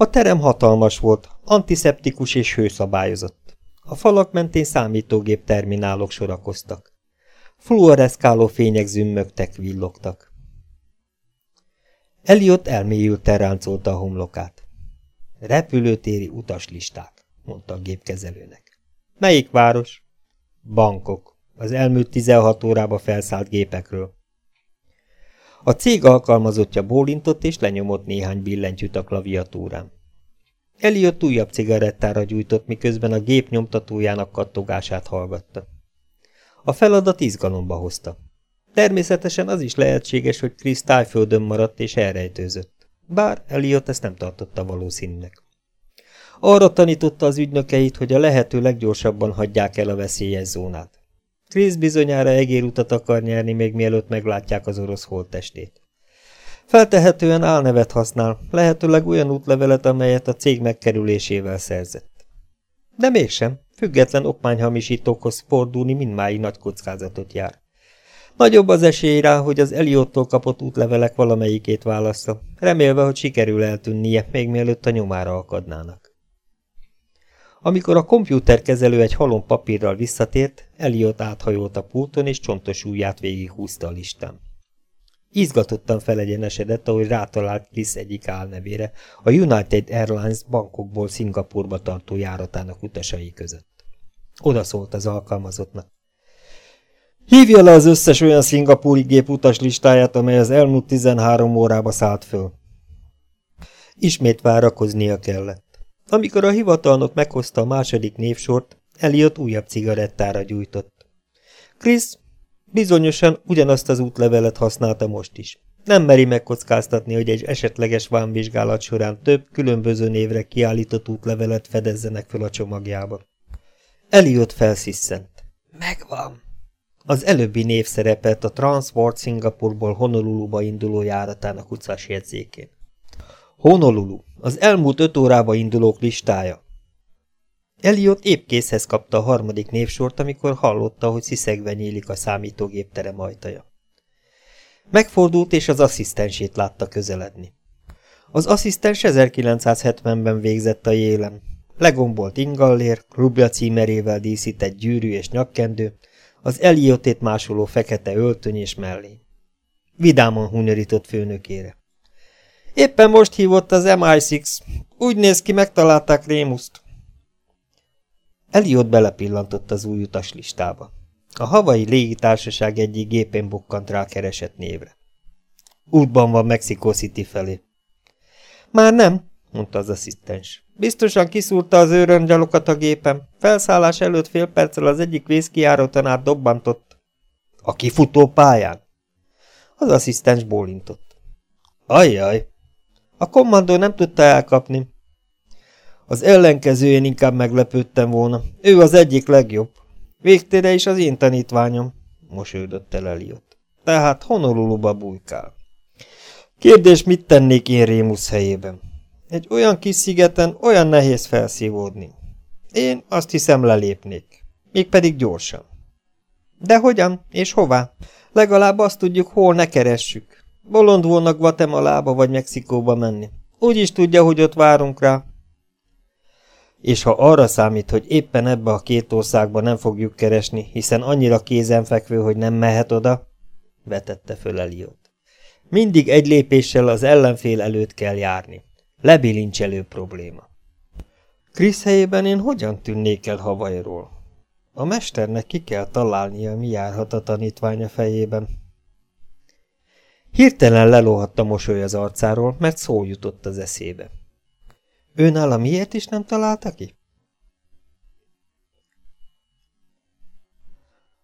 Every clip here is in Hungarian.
A terem hatalmas volt, antiszeptikus és hőszabályozott. A falak mentén számítógép terminálok sorakoztak. Fluoreszkáló fények zümmögtek, villogtak. Eliott elmélyülten ráncolta a homlokát. Repülőtéri utaslisták, mondta a gépkezelőnek. Melyik város? Bankok. Az elmúlt 16 órába felszállt gépekről. A cég alkalmazottja bólintott és lenyomott néhány billentyűt a klaviatúrán. Eliott újabb cigarettára gyújtott, miközben a gép nyomtatójának kattogását hallgatta. A feladat izgalomba hozta. Természetesen az is lehetséges, hogy Krisz tájföldön maradt és elrejtőzött. Bár Eliott ezt nem tartotta valószínűnek. Arra tanította az ügynökeit, hogy a lehető leggyorsabban hagyják el a veszélyes zónát. Krisz bizonyára egérutat akar nyerni, még mielőtt meglátják az orosz holttestét. Feltehetően álnevet használ, lehetőleg olyan útlevelet, amelyet a cég megkerülésével szerzett. De mégsem, független okmányhamisítókhoz fordulni mindmáig nagy kockázatot jár. Nagyobb az esély rá, hogy az Eliottól kapott útlevelek valamelyikét válassza, remélve, hogy sikerül eltűnnie, még mielőtt a nyomára akadnának. Amikor a kompjúterkezelő egy halom papírral visszatért, Eliott áthajolt a pulton, és csontos ujját végighúzta a listán. Izgatottan felegyenesedett, ahogy rátalált Chris egyik álnevére, a United Airlines bankokból Szingapurba tartó járatának utasai között. Oda szólt az alkalmazottnak. Hívja le az összes olyan szingapúri gép utaslistáját, amely az elmúlt 13 órába szállt föl. Ismét várakoznia kellett. Amikor a hivatalnok meghozta a második névsort, Eliott újabb cigarettára gyújtott. Krisz bizonyosan ugyanazt az útlevelet használta most is. Nem meri megkockáztatni, hogy egy esetleges vámvizsgálat során több különböző névre kiállított útlevelet fedezzenek fel a csomagjába. Eliott felsziszent. Megvan. Az előbbi név szerepelt a Transworld Singapurból Honoluluba induló járatának utcás jegyzékén. Honolulu, az elmúlt öt órába indulók listája. Eliott épp készhez kapta a harmadik névsort, amikor hallotta, hogy sziszegve nyílik a számítógép terem ajtaja. Megfordult, és az asszisztensét látta közeledni. Az asszisztens 1970-ben végzett a jélen. Legombolt ingallér, rubja címerével díszített gyűrű és nyakkendő, az Eliotét másoló fekete öltöny és mellé. Vidáman hunyorított főnökére. Éppen most hívott az MI6. Úgy néz ki, megtalálták Rémuszt. Eliott belepillantott az új utas listába. A havai légitársaság egyik gépén bukkant rá keresett névre. Útban van Mexico City felé. Már nem, mondta az asszisztens. Biztosan kiszúrta az őröngyalokat a gépem. Felszállás előtt fél perccel az egyik vészkijáróton át dobbantott. A kifutó pályán? Az asszisztens bólintott. Ajjaj! A kommandó nem tudta elkapni. Az ellenkezőjén inkább meglepődtem volna. Ő az egyik legjobb. Végtére is az én tanítványom, mosolyodott el Eliott. Tehát Honoluluba bujkál. Kérdés, mit tennék én Rémusz helyében? Egy olyan kis szigeten olyan nehéz felszívódni. Én azt hiszem lelépnék. Mégpedig gyorsan. De hogyan és hová? Legalább azt tudjuk, hol ne keressük. Bolond volna Guatemalába vagy Mexikóba menni. Úgy is tudja, hogy ott várunk rá. És ha arra számít, hogy éppen ebbe a két országba nem fogjuk keresni, hiszen annyira kézenfekvő, hogy nem mehet oda, vetette föl Eliott. Mindig egy lépéssel az ellenfél előtt kell járni. Lebilincselő probléma. Krisz helyében én hogyan tűnnék el Havajról? A mesternek ki kell találnia, mi járhat a tanítványa fejében. Hirtelen lelóhadt a mosoly az arcáról, mert szó jutott az eszébe. Őnála miért is nem találta ki?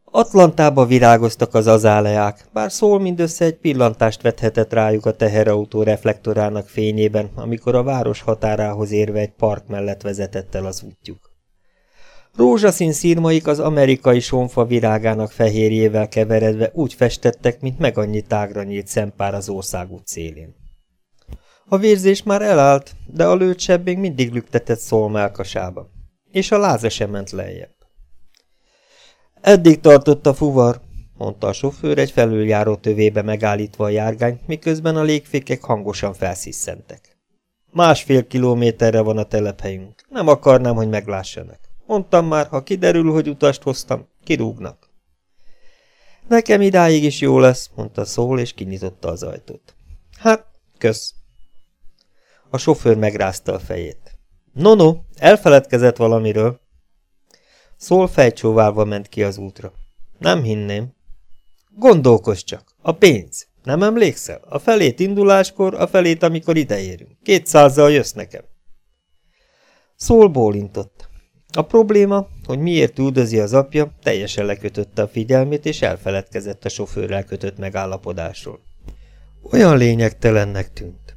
Atlantába virágoztak az azáleák, bár szól mindössze egy pillantást vethetett rájuk a teherautó reflektorának fényében, amikor a város határához érve egy park mellett vezetett el az útjuk. Rózsaszín szírmaik az amerikai sonfa virágának fehérjével keveredve úgy festettek, mint meg annyi tágra nyílt szempár az országút szélén. A vérzés már elállt, de a lőtsebb még mindig lüktetett szól és a láza sem ment lejjebb. Eddig tartott a fuvar, mondta a sofőr egy felüljáró tövébe megállítva a járgányt, miközben a légfékek hangosan felsziszentek. Másfél kilométerre van a telephelyünk. Nem akarnám, hogy meglássanak. Mondtam már, ha kiderül, hogy utast hoztam, kirúgnak. Nekem idáig is jó lesz, mondta Szól, és kinyitotta az ajtót. Hát, kösz. A sofőr megrázta a fejét. No, no, elfeledkezett valamiről. Szól fejcsóválva ment ki az útra. Nem hinném. Gondolkozz csak, a pénz. Nem emlékszel? A felét induláskor, a felét, amikor ideérünk. Kétszázzal jössz nekem. Szól bólintott. A probléma, hogy miért üldözi az apja, teljesen lekötötte a figyelmét, és elfeledkezett a sofőrrel kötött megállapodásról. Olyan lényegtelennek tűnt.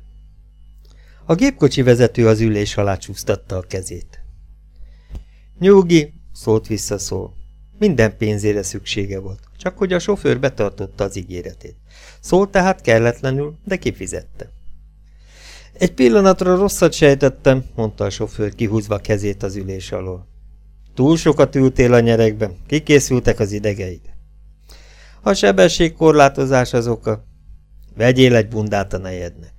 A gépkocsi vezető az ülés alá csúsztatta a kezét. Nyugi, szólt vissza szól. Minden pénzére szüksége volt, csak hogy a sofőr betartotta az ígéretét. Szólt tehát kelletlenül, de kifizette. Egy pillanatra rosszat sejtettem, mondta a sofőr, kihúzva kezét az ülés alól. Túl sokat ültél a nyerekben, kikészültek az idegeid. A sebességkorlátozás az oka. Vegyél egy bundát a nejednek.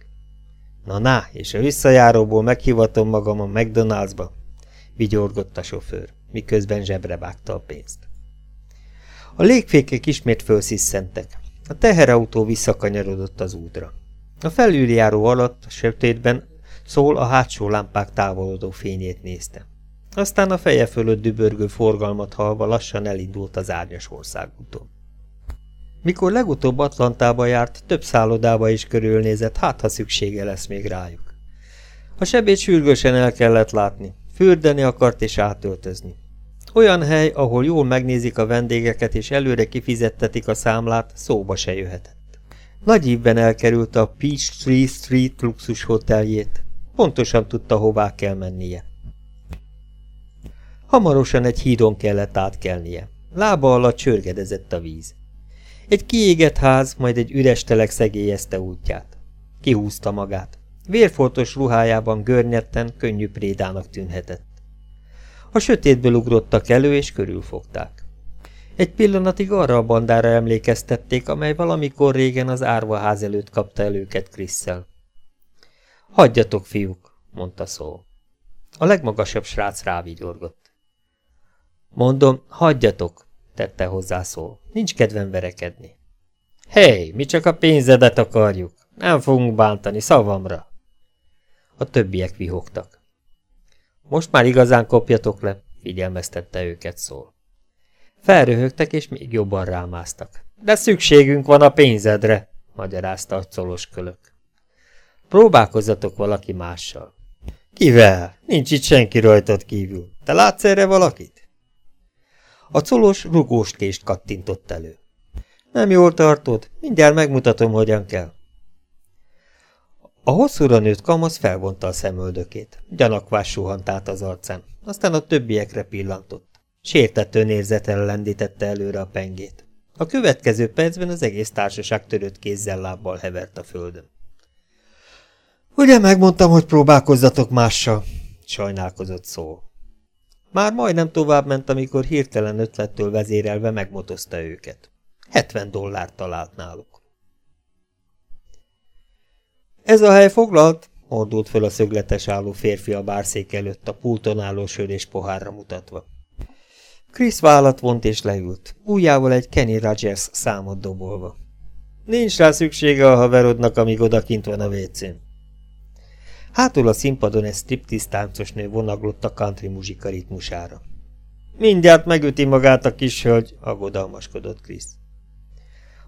Na na, és a visszajáróból meghivatom magam a McDonald'sba, vigyorgott a sofőr, miközben zsebre vágta a pénzt. A légfékek ismét fölsziszentek. A teherautó visszakanyarodott az útra. A felüljáró alatt, a sötétben szól a hátsó lámpák távolodó fényét nézte. Aztán a feje fölött dübörgő forgalmat halva lassan elindult az árnyas országúton. Mikor legutóbb Atlantába járt, több szállodába is körülnézett, hát ha szüksége lesz még rájuk. A sebét sürgősen el kellett látni, fürdeni akart és átöltözni. Olyan hely, ahol jól megnézik a vendégeket és előre kifizettetik a számlát, szóba se jöhetett. Nagy évben elkerült a Peachtree Street luxus hoteljét. Pontosan tudta, hová kell mennie. Hamarosan egy hídon kellett átkelnie. Lába alatt csörgedezett a víz. Egy kiégett ház, majd egy üres telek szegélyezte útját. Kihúzta magát. Vérfoltos ruhájában görnyetten, könnyű prédának tűnhetett. A sötétből ugrottak elő, és körülfogták. Egy pillanatig arra a bandára emlékeztették, amely valamikor régen az árvaház előtt kapta el őket Krisszel. Hagyjatok, fiúk, mondta szó. A legmagasabb srác rávigyorgott. Mondom, hagyjatok, tette hozzá szó. Nincs kedvem verekedni. Hé, hey, mi csak a pénzedet akarjuk. Nem fogunk bántani, szavamra. A többiek vihogtak. Most már igazán kopjatok le, figyelmeztette őket szól. Felröhögtek, és még jobban rámáztak. De szükségünk van a pénzedre, magyarázta a colos kölök. Próbálkozzatok valaki mással. Kivel? Nincs itt senki rajtad kívül. Te látsz erre valakit? A colos rugós kést kattintott elő. Nem jól tartod, mindjárt megmutatom, hogyan kell. A hosszúra nőtt kamasz felvonta a szemöldökét. Gyanakvás suhant át az arcán, aztán a többiekre pillantott. Sértető nérzeten lendítette előre a pengét. A következő percben az egész társaság törött kézzel lábbal hevert a földön. Ugye megmondtam, hogy próbálkozzatok mással, sajnálkozott szó. Már majdnem tovább ment, amikor hirtelen ötlettől vezérelve megmotozta őket. 70 dollárt talált náluk. Ez a hely foglalt, mordult föl a szögletes álló férfi a bárszék előtt a pulton álló sör és pohárra mutatva. Krisz vállat vont és leült, újjával egy Kenny Rogers számot dobolva. Nincs rá szüksége a haverodnak, amíg odakint van a vécén. Hátul a színpadon egy striptease táncos nő vonaglott a country muzsika ritmusára. Mindjárt megüti magát a kis hölgy, aggodalmaskodott Krisz.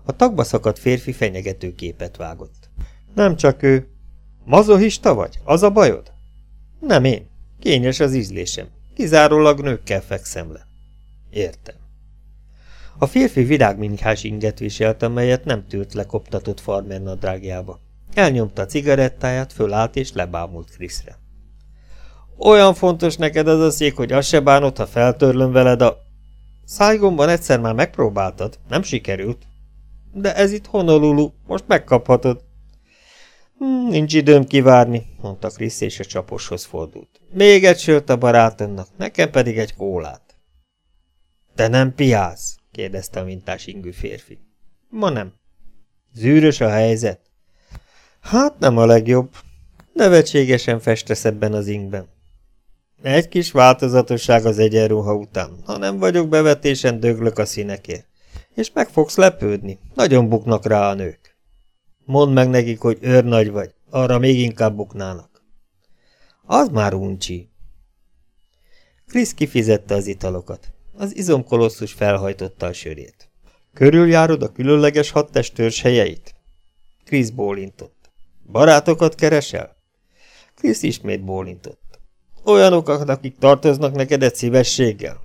A tagba szakadt férfi fenyegető képet vágott. Nem csak ő. Mazohista vagy? Az a bajod? Nem én. Kényes az ízlésem. Kizárólag nőkkel fekszem le. Értem. A férfi virágminhás inget viselt, amelyet nem tűrt lekoptatott farmer nadrágjába. Elnyomta a cigarettáját, fölállt és lebámult Kriszre. Olyan fontos neked az a szék, hogy azt se bánod, ha feltörlöm veled a... Szájgomban egyszer már megpróbáltad, nem sikerült. De ez itt Honolulu, most megkaphatod. Hm, nincs időm kivárni, mondta Krisz, és a csaposhoz fordult. Még egy sört a barátomnak, nekem pedig egy kólát. Te nem piász? kérdezte a mintás ingű férfi. Ma nem. Zűrös a helyzet? Hát nem a legjobb. Nevetségesen festesz ebben az ingben. Egy kis változatosság az egyenruha után. Ha nem vagyok bevetésen, döglök a színekért. És meg fogsz lepődni. Nagyon buknak rá a nők. Mondd meg nekik, hogy őrnagy vagy. Arra még inkább buknának. Az már uncsi. Krisz kifizette az italokat. Az izomkolosszus felhajtotta a sörét. Körüljárod a különleges hadtestőrs helyeit? Krisz bólintott. Barátokat keresel? Krisz ismét bólintott. Olyanok, akik tartoznak neked egy szívességgel?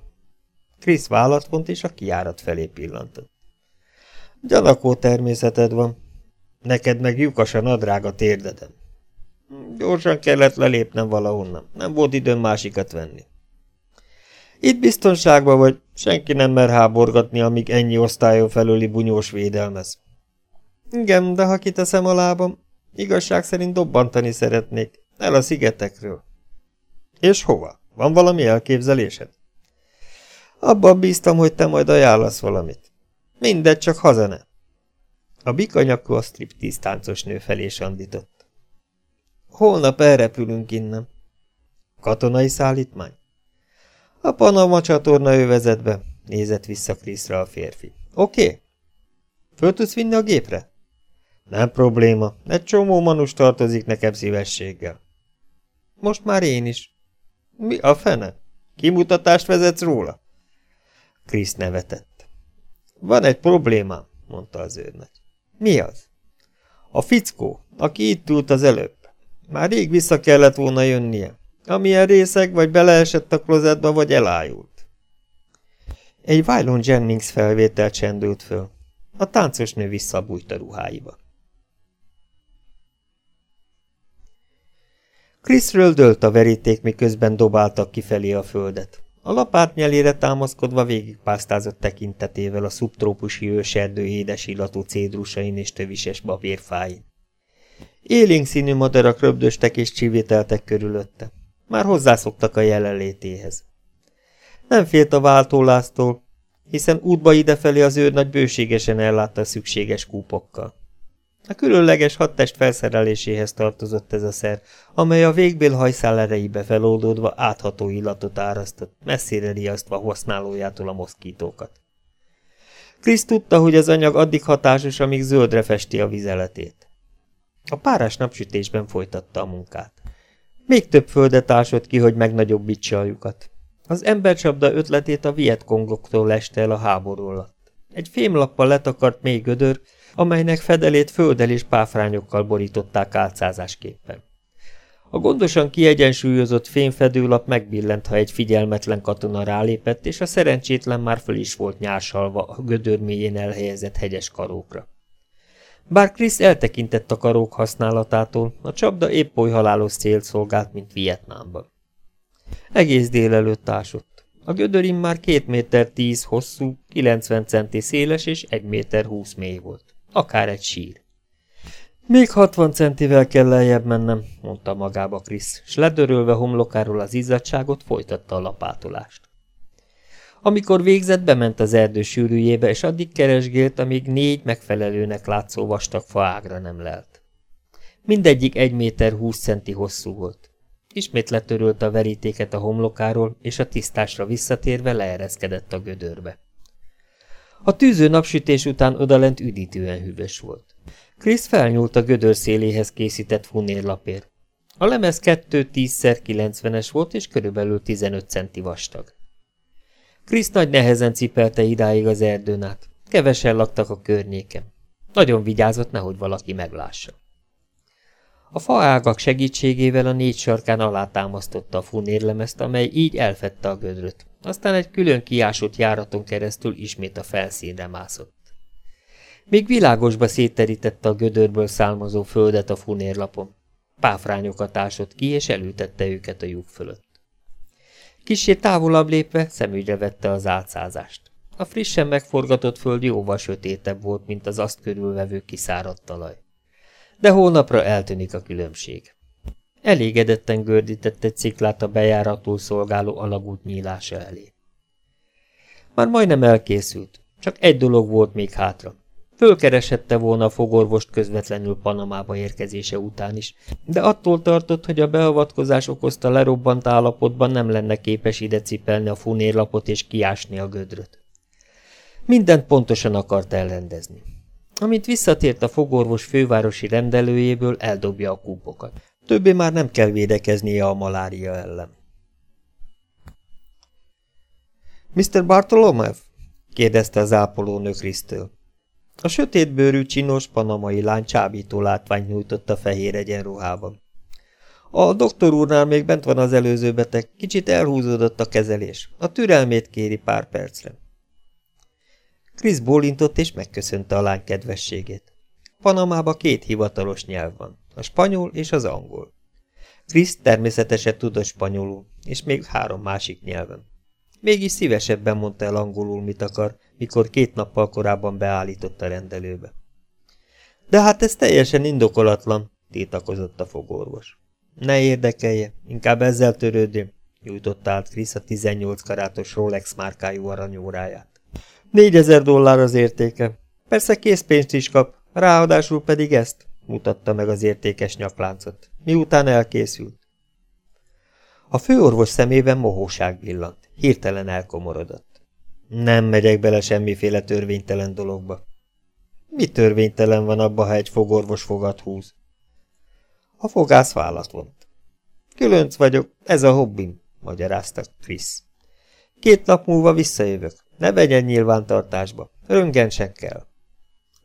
Krisz vállat vont, és a kiárat felé pillantott. Gyanakó természeted van. Neked meg lyukas a nadrág a térdeden. Gyorsan kellett lelépnem valahonnan. Nem volt időm másikat venni. Itt biztonságban vagy, senki nem mer háborgatni, amíg ennyi osztályon felüli bunyós védelmez. Igen, de ha kiteszem a lábam, igazság szerint dobbantani szeretnék, el a szigetekről. És hova? Van valami elképzelésed? Abban bíztam, hogy te majd ajánlasz valamit. Mindegy, csak hazane. A bikanyakú a striptease táncos nő felé sandított. Holnap elrepülünk innen. Katonai szállítmány? A Panama csatorna övezetbe, nézett vissza Kriszre a férfi. Oké? Okay? Föl tudsz vinni a gépre? Nem probléma, egy csomó manus tartozik nekem szívességgel. Most már én is. Mi a fene? Kimutatást vezetsz róla? Krisz nevetett. Van egy problémám, mondta az őrnagy. Mi az? A fickó, aki itt ült az előbb. Már rég vissza kellett volna jönnie. Amilyen részeg, vagy beleesett a klozetba, vagy elájult. Egy Waylon Jennings felvétel csendült föl. A táncos nő visszabújt a ruháiba. Kriszről dőlt a veríték, miközben dobáltak kifelé a földet. A lapát nyelére támaszkodva végigpásztázott tekintetével a szubtrópusi őserdő édes illatú cédrusain és tövises babérfáin. Élénk színű madarak röbdöstek és csivételtek körülötte. Már hozzászoktak a jelenlétéhez. Nem félt a váltólásztól, hiszen útba idefelé az őrnagy bőségesen ellátta a szükséges kúpokkal. A különleges hadtest felszereléséhez tartozott ez a szer, amely a végbél hajszál erejébe feloldódva átható illatot árasztott, messzire riasztva használójától a moszkítókat. Krisz tudta, hogy az anyag addig hatásos, amíg zöldre festi a vizeletét. A párás napsütésben folytatta a munkát. Még több földet ásott ki, hogy megnagyobbítsa a lyukat. Az embercsapda ötletét a vietkongoktól leste el a háború alatt. Egy fémlappal letakart mély gödör, amelynek fedelét földel és páfrányokkal borították álcázásképpen. A gondosan kiegyensúlyozott fényfedőlap megbillent, ha egy figyelmetlen katona rálépett, és a szerencsétlen már föl is volt nyársalva a gödör mélyén elhelyezett hegyes karókra. Bár Krisz eltekintett a karók használatától, a csapda épp oly halálos célt szolgált, mint Vietnámban. Egész délelőtt ásott. A gödörim már két méter tíz hosszú, 90 centi széles és egy méter húsz mély volt. Akár egy sír. Még 60 centivel kell lejjebb mennem, mondta magába Krisz, s ledörölve homlokáról az izzadságot folytatta a lapátolást. Amikor végzett, bement az erdő sűrűjébe, és addig keresgélt, amíg négy megfelelőnek látszó vastag faágra nem lelt. Mindegyik egy méter húsz centi hosszú volt. Ismét letörölt a verítéket a homlokáról, és a tisztásra visszatérve leereszkedett a gödörbe. A tűző napsütés után odalent üdítően hűvös volt. Krisz felnyúlt a gödör széléhez készített funérlapér. A lemez 2 10x90-es volt, és körülbelül 15 centi vastag. Krisz nagy nehezen cipelte idáig az erdőn át. Kevesen laktak a környéken. Nagyon vigyázott, nehogy valaki meglássa. A faágak segítségével a négy sarkán alátámasztotta a funérlemezt, amely így elfette a gödröt. Aztán egy külön kiásott járaton keresztül ismét a felszínre mászott. Még világosba szétterítette a gödörből származó földet a funérlapon. Páfrányokat ásott ki, és elültette őket a lyuk fölött. Kissé távolabb lépve szemügyre vette az átszázást. A frissen megforgatott föld jóval sötétebb volt, mint az azt körülvevő kiszáradt talaj. De holnapra eltűnik a különbség. Elégedetten gördített egy ciklát a bejáratul szolgáló alagút nyílása elé. Már majdnem elkészült, csak egy dolog volt még hátra. Fölkeresette volna a fogorvost közvetlenül Panamába érkezése után is, de attól tartott, hogy a beavatkozás okozta lerobbant állapotban nem lenne képes ide cipelni a funérlapot és kiásni a gödröt. Mindent pontosan akart elrendezni. Amint visszatért a fogorvos fővárosi rendelőjéből, eldobja a kúpokat. Többé már nem kell védekeznie a malária ellen. Mr. Bartolomeu? kérdezte az ápolónő Krisztől. A sötétbőrű csinos panamai lány csábító látványt nyújtott a fehér egyenruhában. A doktor úrnál még bent van az előző beteg, kicsit elhúzódott a kezelés. A türelmét kéri pár percre. Krisz bólintott és megköszönte a lány kedvességét. Panamában két hivatalos nyelv van, a spanyol és az angol. Krisz természetesen tudott spanyolul, és még három másik nyelven. Mégis szívesebben mondta el angolul, mit akar, mikor két nappal korábban beállított a rendelőbe. De hát ez teljesen indokolatlan, tiltakozott a fogorvos. Ne érdekelje, inkább ezzel törődjön, nyújtotta át Krisz a 18 karátos Rolex márkájú aranyóráját. Négyezer dollár az értéke. Persze készpénzt is kap, ráadásul pedig ezt, mutatta meg az értékes nyakláncot, miután elkészült. A főorvos szemében mohóság villant, hirtelen elkomorodott. Nem megyek bele semmiféle törvénytelen dologba. Mi törvénytelen van abba, ha egy fogorvos fogat húz? A fogász vállat vont. Különc vagyok, ez a hobbim, magyarázta Krisz. Két nap múlva visszajövök. Ne vegyen nyilvántartásba. Röngen se kell.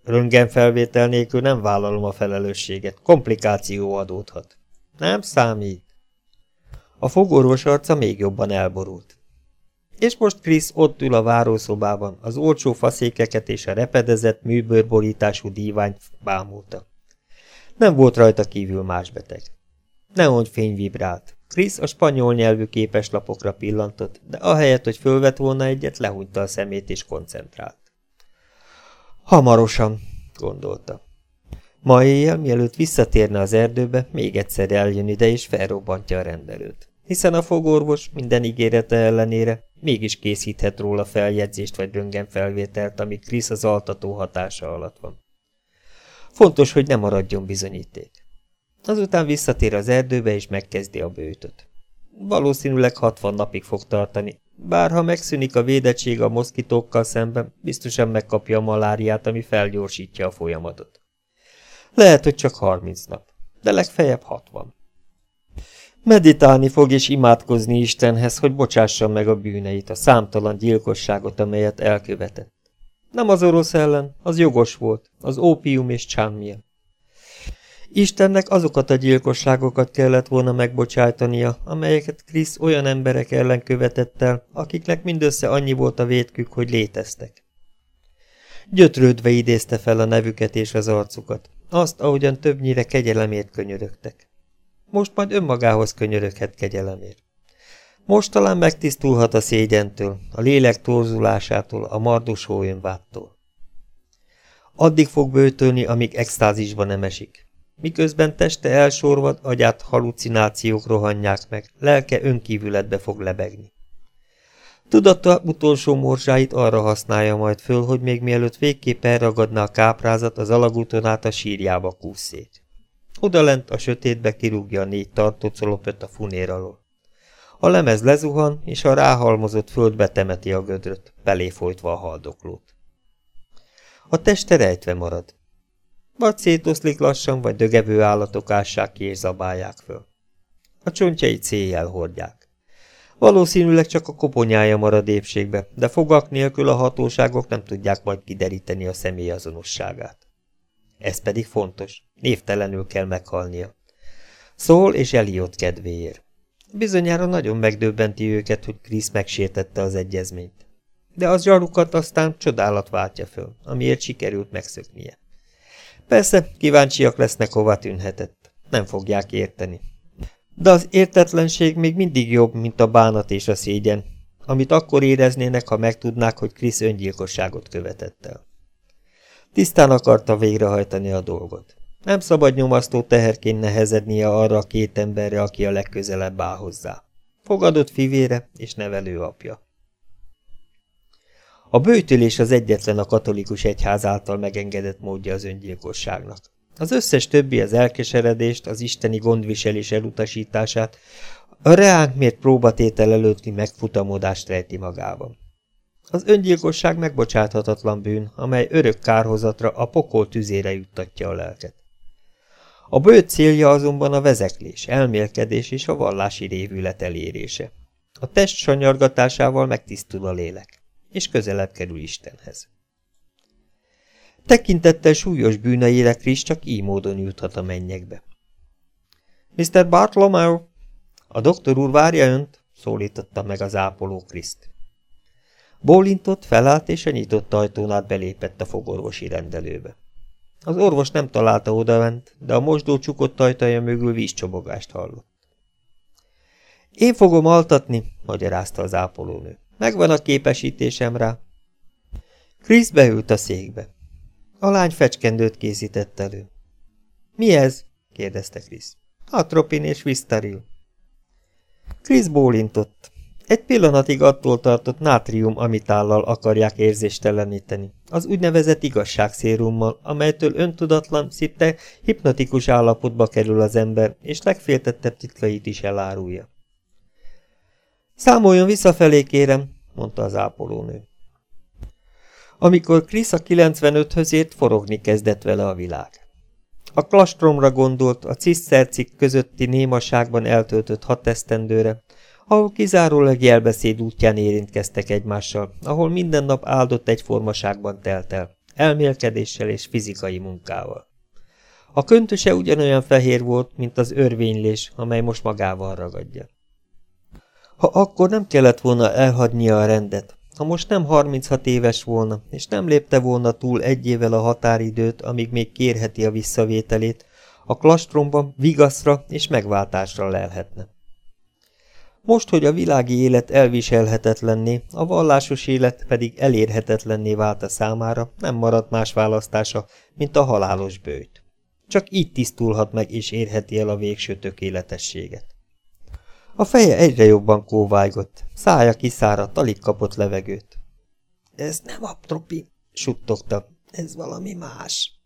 Röngen felvétel nélkül nem vállalom a felelősséget. Komplikáció adódhat. Nem számít. A fogorvos arca még jobban elborult. És most Krisz ott ül a várószobában, az olcsó faszékeket és a repedezett műbőrborítású díványt bámulta. Nem volt rajta kívül más beteg. fény vibrált. Krisz a spanyol nyelvű képeslapokra pillantott, de ahelyett, hogy fölvett volna egyet, lehúnyta a szemét és koncentrált. Hamarosan, gondolta. Ma éjjel, mielőtt visszatérne az erdőbe, még egyszer eljön ide és felrobbantja a rendelőt hiszen a fogorvos minden ígérete ellenére mégis készíthet róla feljegyzést vagy röntgenfelvételt, amit Krisz az altató hatása alatt van. Fontos, hogy ne maradjon bizonyíték. Azután visszatér az erdőbe és megkezdi a bőtöt. Valószínűleg 60 napig fog tartani, bár ha megszűnik a védettség a moszkitókkal szemben, biztosan megkapja a maláriát, ami felgyorsítja a folyamatot. Lehet, hogy csak 30 nap, de legfeljebb 60. Meditálni fog és imádkozni Istenhez, hogy bocsássa meg a bűneit, a számtalan gyilkosságot, amelyet elkövetett. Nem az orosz ellen, az jogos volt, az ópium és csánmia. Istennek azokat a gyilkosságokat kellett volna megbocsájtania, amelyeket Krisz olyan emberek ellen követett el, akiknek mindössze annyi volt a vétkük, hogy léteztek. Gyötrődve idézte fel a nevüket és az arcukat, azt, ahogyan többnyire kegyelemért könyörögtek. Most majd önmagához könyöröghet kegyelemért. Most talán megtisztulhat a szégyentől, a lélek torzulásától, a mardus hóönváttól. Addig fog bőtölni, amíg extázisba nem esik. Miközben teste elsorvad, agyát halucinációk rohanják meg, lelke önkívületbe fog lebegni. Tudata utolsó morzsáit arra használja majd föl, hogy még mielőtt végképp elragadna a káprázat, az alagúton át a sírjába kúszszét. Odalent a sötétbe kirúgja a négy tartócolopöt a funér alól. A lemez lezuhan, és a ráhalmozott föld betemeti a gödröt, belé folytva a haldoklót. A teste rejtve marad. Vagy szétoszlik lassan, vagy dögevő állatok ássák ki és zabálják föl. A csontjai céljel hordják. Valószínűleg csak a koponyája marad épségbe, de fogak nélkül a hatóságok nem tudják majd kideríteni a személy azonosságát. Ez pedig fontos. Névtelenül kell meghalnia. Szól és Eliott kedvéért. Bizonyára nagyon megdöbbenti őket, hogy Krisz megsértette az egyezményt. De az zsarukat aztán csodálat váltja föl, amiért sikerült megszöknie. Persze, kíváncsiak lesznek, hova tűnhetett. Nem fogják érteni. De az értetlenség még mindig jobb, mint a bánat és a szégyen, amit akkor éreznének, ha megtudnák, hogy Krisz öngyilkosságot követett el. Tisztán akarta végrehajtani a dolgot. Nem szabad nyomasztó teherként nehezednie arra a két emberre, aki a legközelebb áll hozzá. Fogadott fivére és nevelő apja. A bőtülés az egyetlen a katolikus egyház által megengedett módja az öngyilkosságnak. Az összes többi az elkeseredést, az isteni gondviselés elutasítását, a reánk mért próbatétel előtti megfutamodást rejti magában. Az öngyilkosság megbocsáthatatlan bűn, amely örök kárhozatra a pokol tüzére juttatja a lelket. A bőt célja azonban a vezeklés, elmélkedés és a vallási révület elérése. A test sanyargatásával megtisztul a lélek, és közelebb kerül Istenhez. Tekintettel súlyos bűneire Krisz csak így módon juthat a mennyekbe. Mr. Bartolomeu, a doktor úr várja önt, szólította meg az ápoló Kriszt. Bólintott, felállt, és a nyitott ajtón át belépett a fogorvosi rendelőbe. Az orvos nem találta odavent, de a mosdó csukott ajtaja mögül vízcsobogást hallott. Én fogom altatni, magyarázta az ápolónő. Megvan a képesítésem rá. Krisz beült a székbe. A lány fecskendőt készített elő. Mi ez? kérdezte Krisz. Atropin és Vistaril. Krisz bólintott. Egy pillanatig attól tartott nátrium amitállal akarják érzésteleníteni, az úgynevezett igazságszérummal, amelytől öntudatlan, szinte hipnotikus állapotba kerül az ember, és legféltettebb titkait is elárulja. Számoljon visszafelé, kérem, mondta az ápolónő. Amikor Krisz a 95-höz ért, forogni kezdett vele a világ. A klastromra gondolt, a cisztercik közötti némaságban eltöltött hat esztendőre, ahol kizárólag jelbeszéd útján érintkeztek egymással, ahol minden nap áldott egyformaságban telt el, elmélkedéssel és fizikai munkával. A köntöse ugyanolyan fehér volt, mint az örvénylés, amely most magával ragadja. Ha akkor nem kellett volna elhagynia a rendet, ha most nem 36 éves volna, és nem lépte volna túl egy évvel a határidőt, amíg még kérheti a visszavételét, a klastromban vigaszra és megváltásra lelhetne. Most, hogy a világi élet elviselhetetlenné, a vallásos élet pedig elérhetetlenné vált a számára, nem maradt más választása, mint a halálos bőjt. Csak így tisztulhat meg és érheti el a végső tökéletességet. A feje egyre jobban kóvájgott, szája kiszáradt, alig kapott levegőt. Ez nem aptropi, suttogta, ez valami más.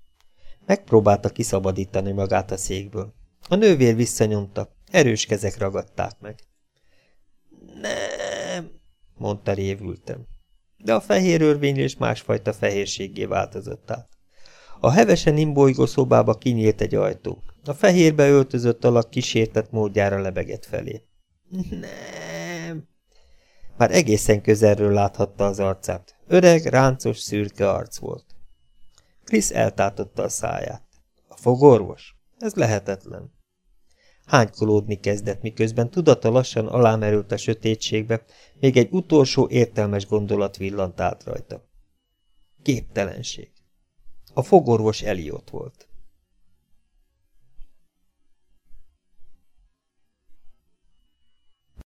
Megpróbálta kiszabadítani magát a székből. A nővér visszanyomta, erős kezek ragadták meg. Nem, mondta révültem. De a fehér örvénylés másfajta fehérségé változott át. A hevesen imbolygó szobába kinyílt egy ajtó. A fehérbe öltözött alak kísértett módjára lebegett felé. Nem. Már egészen közelről láthatta az arcát. Öreg, ráncos, szürke arc volt. Krisz eltátotta a száját. A fogorvos? Ez lehetetlen. Hánykolódni kezdett, miközben tudata lassan alámerült a sötétségbe, még egy utolsó értelmes gondolat villant át rajta. Képtelenség. A fogorvos Eliott volt.